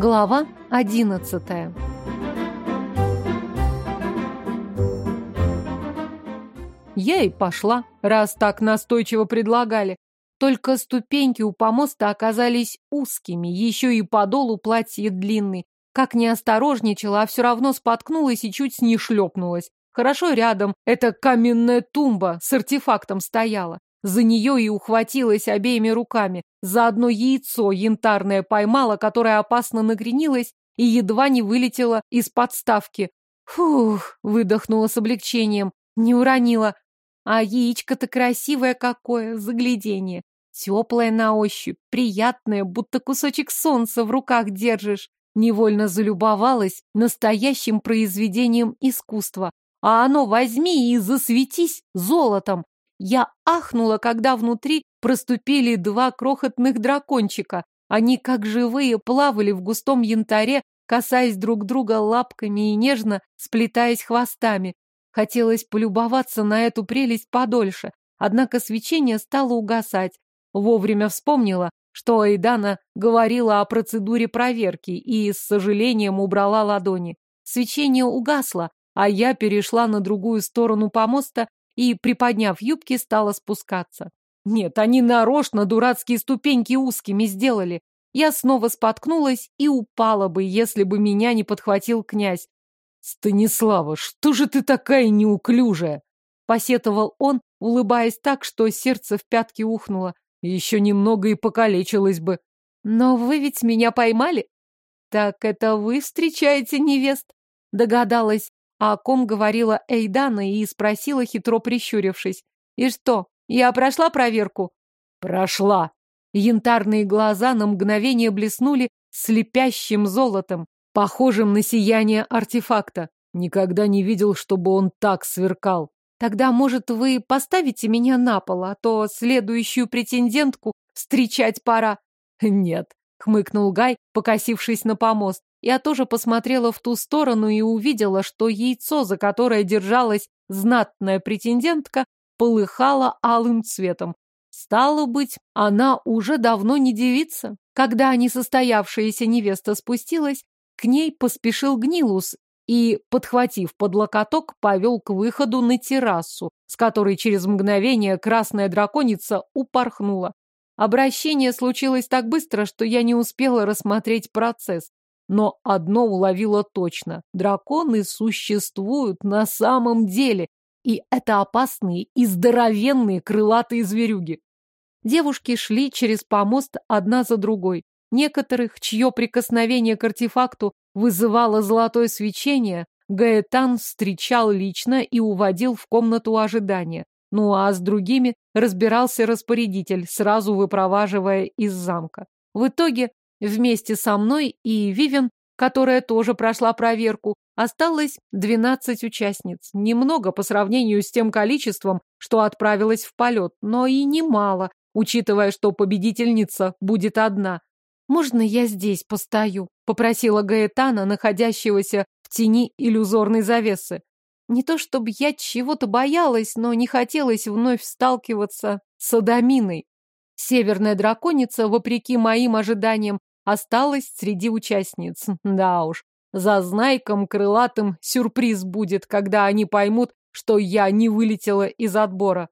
Глава одиннадцатая. Я и пошла, раз так настойчиво предлагали. Только ступеньки у помоста оказались узкими, еще и подол у платья длинный. Как не осторожничала, а все равно споткнулась и чуть не шлепнулась. Хорошо рядом эта каменная тумба с артефактом стояла. За нее и ухватилась обеими руками. За одно яйцо янтарное поймала, которое опасно накренилось и едва не вылетело из подставки. Фух, выдохнула с облегчением. Не уронила. А яичко-то красивое какое, загляденье. Теплое на ощупь, приятное, будто кусочек солнца в руках держишь. Невольно залюбовалась настоящим произведением искусства. А оно возьми и засветись золотом. Я ахнула, когда внутри проступили два крохотных дракончика. Они, как живые, плавали в густом янтаре, касаясь друг друга лапками и нежно сплетаясь хвостами. Хотелось полюбоваться на эту прелесть подольше, однако свечение стало угасать. Вовремя вспомнила, что Айдана говорила о процедуре проверки и с сожалением убрала ладони. Свечение угасло, а я перешла на другую сторону помоста и, приподняв юбки, стала спускаться. Нет, они нарочно дурацкие ступеньки узкими сделали. Я снова споткнулась и упала бы, если бы меня не подхватил князь. «Станислава, что же ты такая неуклюжая?» Посетовал он, улыбаясь так, что сердце в пятки ухнуло. Еще немного и покалечилась бы. «Но вы ведь меня поймали?» «Так это вы встречаете невест?» Догадалась, о ком говорила Эйдана и спросила, хитро прищурившись. «И что, я прошла проверку?» «Прошла!» Янтарные глаза на мгновение блеснули слепящим золотом, похожим на сияние артефакта. Никогда не видел, чтобы он так сверкал. Тогда, может, вы поставите меня на пол, а то следующую претендентку встречать пора. Нет, хмыкнул Гай, покосившись на помост. Я тоже посмотрела в ту сторону и увидела, что яйцо, за которое держалась знатная претендентка, полыхало алым цветом. Стало быть, она уже давно не девица. Когда несостоявшаяся невеста спустилась, к ней поспешил Гнилус и, подхватив под локоток, повел к выходу на террасу, с которой через мгновение красная драконица упорхнула. Обращение случилось так быстро, что я не успела рассмотреть процесс. Но одно уловила точно. Драконы существуют на самом деле, и это опасные и здоровенные крылатые зверюги. Девушки шли через помост одна за другой. Некоторых, чье прикосновение к артефакту вызывало золотое свечение, Гаэтан встречал лично и уводил в комнату ожидания. Ну а с другими разбирался распорядитель, сразу выпроваживая из замка. В итоге вместе со мной и Вивен, которая тоже прошла проверку, осталось 12 участниц. Немного по сравнению с тем количеством, что отправилось в полет, но и немало, учитывая, что победительница будет одна. «Можно я здесь постою?» — попросила Гаэтана, находящегося в тени иллюзорной завесы. Не то чтобы я чего-то боялась, но не хотелось вновь сталкиваться с Адаминой. Северная драконица, вопреки моим ожиданиям, осталась среди участниц. Да уж, за знайком крылатым сюрприз будет, когда они поймут, что я не вылетела из отбора.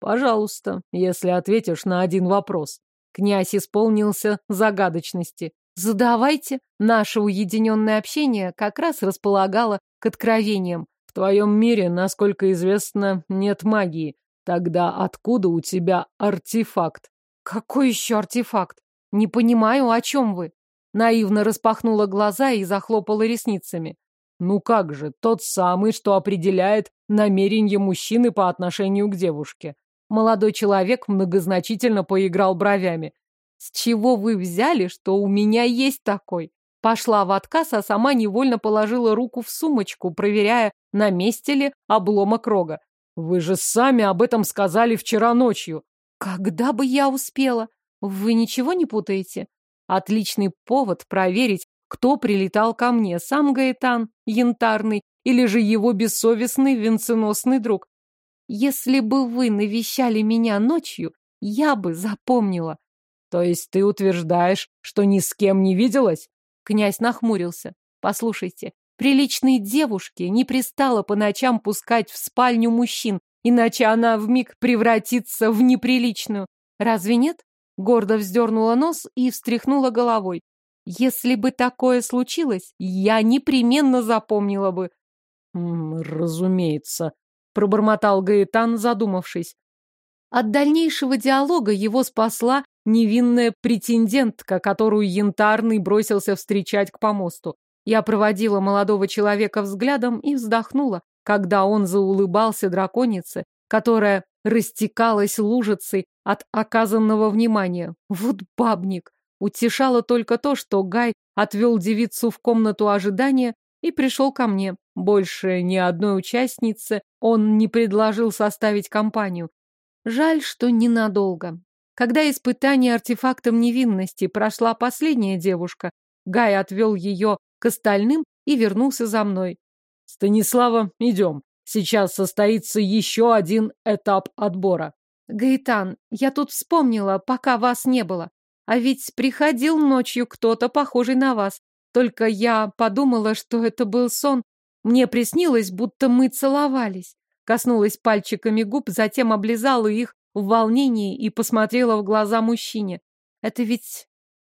Пожалуйста, если ответишь на один вопрос. Князь исполнился загадочности. Задавайте. Наше уединенное общение как раз располагало к откровениям. В твоем мире, насколько известно, нет магии. Тогда откуда у тебя артефакт? Какой еще артефакт? Не понимаю, о чем вы. Наивно распахнула глаза и захлопала ресницами. Ну как же, тот самый, что определяет намерение мужчины по отношению к девушке. Молодой человек многозначительно поиграл бровями. «С чего вы взяли, что у меня есть такой?» Пошла в отказ, а сама невольно положила руку в сумочку, проверяя, на месте ли обломок рога. «Вы же сами об этом сказали вчера ночью». «Когда бы я успела? Вы ничего не путаете?» Отличный повод проверить, кто прилетал ко мне, сам Гаэтан, янтарный, или же его бессовестный венценосный друг. Если бы вы навещали меня ночью, я бы запомнила. То есть ты утверждаешь, что ни с кем не виделась? Князь нахмурился. Послушайте, приличной девушке не пристало по ночам пускать в спальню мужчин, иначе она вмиг превратится в неприличную. Разве нет? Гордо вздернула нос и встряхнула головой. Если бы такое случилось, я непременно запомнила бы. «Разумеется», — пробормотал Гаэтан, задумавшись. От дальнейшего диалога его спасла невинная претендентка, которую Янтарный бросился встречать к помосту. Я проводила молодого человека взглядом и вздохнула, когда он заулыбался драконице, которая растекалась лужицей от оказанного внимания. Вот бабник! Утешало только то, что Гай отвел девицу в комнату ожидания и пришел ко мне. Больше ни одной участнице он не предложил составить компанию. Жаль, что ненадолго. Когда испытание артефактом невинности прошла последняя девушка, Гай отвел ее к остальным и вернулся за мной. «Станислава, идем. Сейчас состоится еще один этап отбора». «Гаитан, я тут вспомнила, пока вас не было. А ведь приходил ночью кто-то, похожий на вас. Только я подумала, что это был сон. Мне приснилось, будто мы целовались. Коснулась пальчиками губ, затем облизала их в волнении и посмотрела в глаза мужчине. Это ведь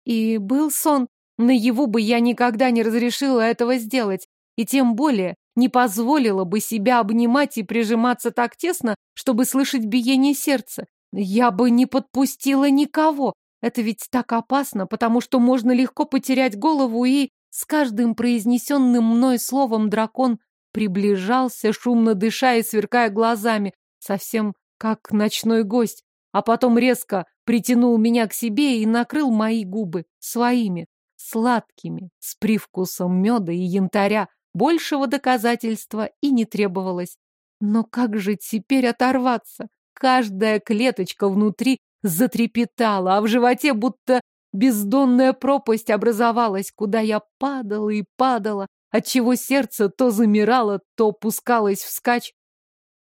и был сон. Наяву бы я никогда не разрешила этого сделать, и тем более не позволила бы себя обнимать и прижиматься так тесно, чтобы слышать биение сердца. Я бы не подпустила никого. Это ведь так опасно, потому что можно легко потерять голову и... С каждым произнесенным мной словом дракон приближался, шумно дыша и сверкая глазами, совсем как ночной гость, а потом резко притянул меня к себе и накрыл мои губы своими, сладкими, с привкусом меда и янтаря. Большего доказательства и не требовалось. Но как же теперь оторваться? Каждая клеточка внутри затрепетала, а в животе будто бездонная пропасть образовалась, куда я падала и падала, отчего сердце то замирало, то пускалось вскачь.